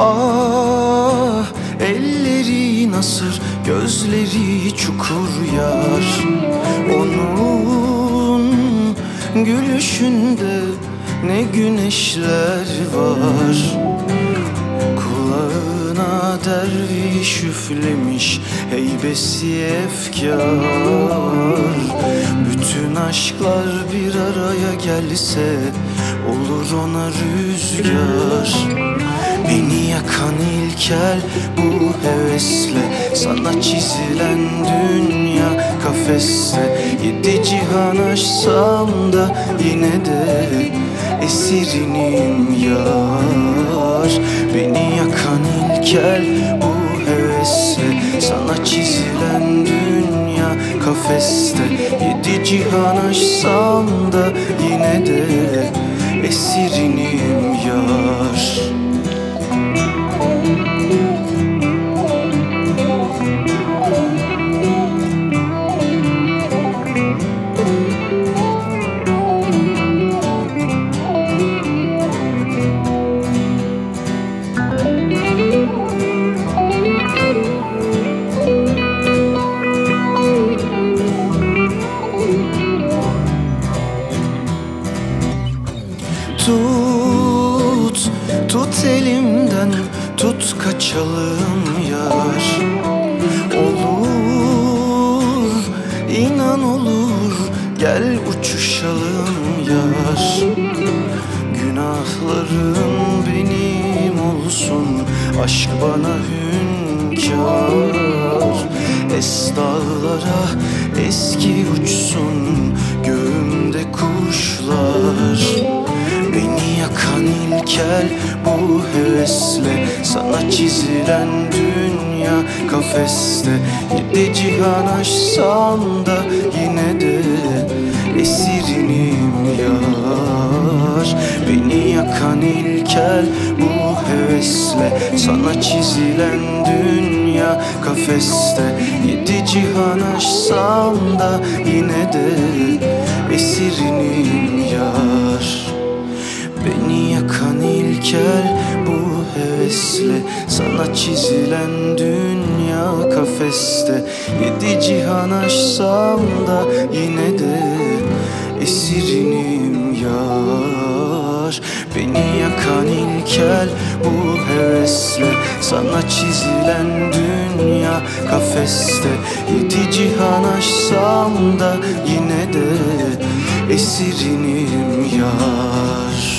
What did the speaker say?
Ah elleri nasır gözleri çukur yar. Onun gülüşünde ne güneşler var. Kulağına derviş üflemiş. Heybesi efkar. Bütün aşklar bir araya gelse olur ona rüzgar. Beni yakan ilkel bu hevesle Sana çizilen dünya kafeste. Yedi cihan aşsam da yine de Esirinim yar. Beni yakan ilkel bu hevesle Sana çizilen dünya kafeste. Yedi cihan aşsam da yine de Esirinim kaçalım yar. Olur, inan olur. Gel uçuşalım yar. Günahların benim olsun. Aşk bana hünkâr. Es dağlara eski uçsun. Göğümde kuşlar. Beni yakan ilkel Sana çizilen dünya kafeste. Yedi cihan aşsam da yine de Esirinim yar? Beni yakan ilkel bu hevesle. Sana çizilen dünya kafeste. Yedi cihan aşsam da yine de Esirinim yar Sana çizilen dünya kafeste Yedi cihan aşsam da yine de Esirinim yar Beni yakan ilkel bu hevesle Sana çizilen dünya kafeste Yedi cihan aşsam da yine de Esirinim yar